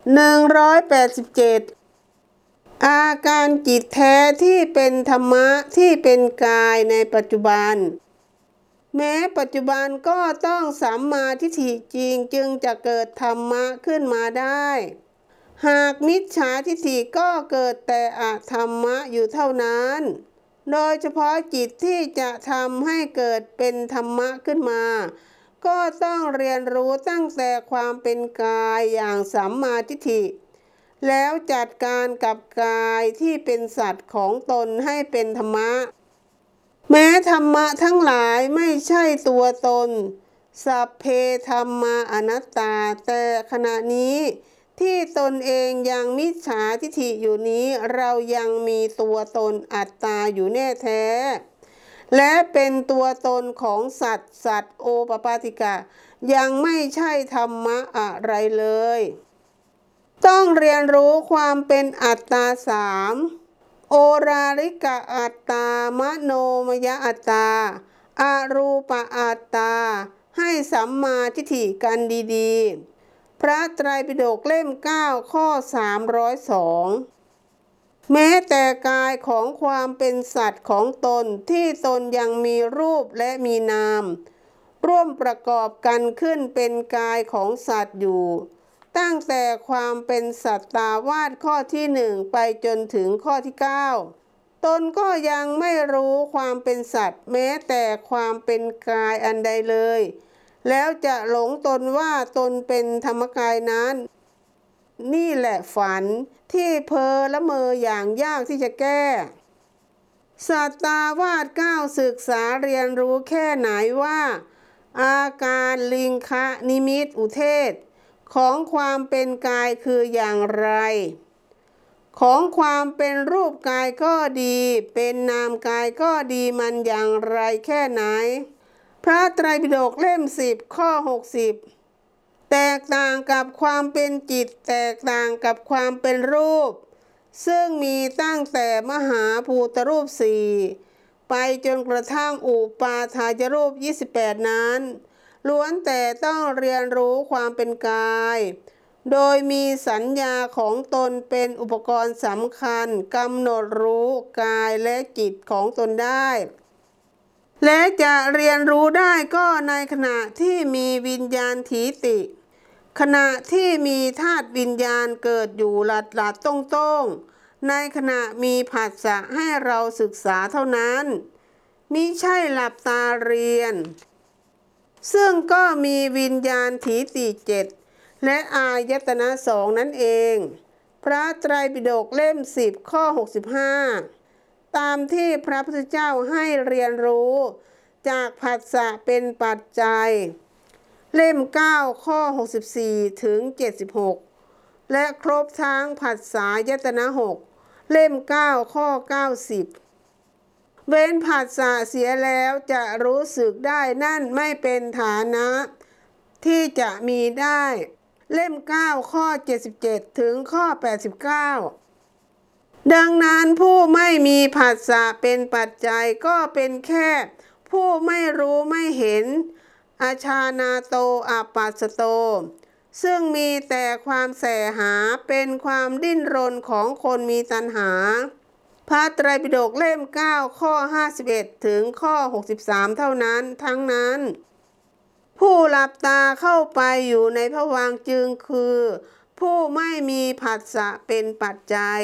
187 อาการจิตแท้ที่เป็นธรรมะที่เป็นกายในปัจจุบัน แม้ปัจจุบันก็ต้องสัมมาทิฏฐิจริงจึงจะเกิดธรรมะขึ้นมาได้ หากมิจฉาทิฏฐิก็เกิดแต่อธรรมะอยู่เท่านั้น โดยเฉพาะจิตที่จะทำให้เกิดเป็นธรรมะขึ้นมา ก็ต้องเรียนรู้ตั้งแต่ความเป็นกายอย่างสัมมาทิฏฐิ แล้วจัดการกับกายที่เป็นสัตว์ของตนให้เป็นธรรมะ แม้ธรรมะทั้งหลายไม่ใช่ตัวตน สัพเพธรรมาอนัตตา แต่ขณะนี้ที่ตนเองยังมิจฉาทิฏฐิอยู่นี้เรายังมีตัวตนอัตตาอยู่แน่แท้ และเป็นตัวตนของสัตว์ สัตว์โอปปาติกะ ยังไม่ใช่ธรรมะอะไรเลย ต้องเรียนรู้ความเป็นอัตตาสามโอราริกะอัตตามโนมยอัตตาอารูปะอัตตา ให้สัมมาทิฏฐิกันดีๆ พระไตรปิฎกเล่ม 9 ข้อ 302 แม้แต่กายของความเป็นสัตว์ของตนที่ตนยังมีรูปและมีนาม ร่วมประกอบกันขึ้นเป็นกายของสัตว์อยู่ ตั้งแต่ความเป็นสัตตาวาสข้อที่หนึ่งไปจนถึงข้อที่ 9 ตนก็ยังไม่รู้ความเป็นสัตว์ แม้แต่ความเป็นกายอันใดเลย แล้วจะหลงตนว่าตนเป็นธรรมกายนั้น นี่แหละฝันที่เพอละเมออย่างยากที่จะแก้สัตตาวาสก้าวศึกษาเรียนรู้แค่ไหนว่า อาการลิงคะนิมิตอุเทศ ของความเป็นกายคืออย่างไร ของความเป็นรูปกายก็ดี เป็นนามกายก็ดีมันอย่างไรแค่ไหน พระไตรปิฎกเล่มสิบข้อ60 แตกต่างกับความเป็นจิต แตกต่างกับความเป็นรูป ซึ่งมีตั้งแต่มหาภูตรูปสี่ไปจนกระทั่งอุปาทายรูป 28 นั้น ล้วนแต่ต้องเรียนรู้ความเป็นกาย โดยมีสัญญาของตนเป็นอุปกรณ์สำคัญกำหนดรู้กายและจิตของตนได้และจะเรียนรู้ได้ก็ในขณะที่มีวิญญาณถีติ ขณะที่มีธาตุวิญญาณเกิดอยู่หลัดหลัดต้งต้งในขณะมีผัสสะให้เราศึกษาเท่านั้นมิใช่หลับตาเรียน ซึ่งก็มีวิญญาณถีติเจ็ดและอายตนะสองนั่นเอง พระไตรปิฎกเล่มสิบข้อ 65 ตามที่พระพุทธเจ้าให้เรียนรู้ จากผัสสะเป็นปัจจัย เล่ม 9 ข้อ 64 ถึง 76 และครบทั้งผัสสายตนะ6เล่ม 9 ข้อ 90 เว้นผัสสะเสียแล้วจะรู้สึกได้นั่นไม่เป็นฐานะ ที่จะมีได้ เล่ม 9 ข้อ 77 ถึงข้อ 89 ดังนั้นผู้ไม่มีผัสสะเป็นปัจจัยก็เป็นแค่ ผู้ไม่รู้ไม่เห็น อาชานาโตอาปัสโต ซึ่งมีแต่ความแสหาเป็นความดิ้นรนของคนมีตัณหา พระไตรปิฎกเล่ม 9 ข้อ 51 ถึงข้อ 63 เท่านั้นทั้งนั้น ผู้หลับตาเข้าไปอยู่ในพระวังจึงคือ ผู้ไม่มีผัสสะเป็นปัจจัย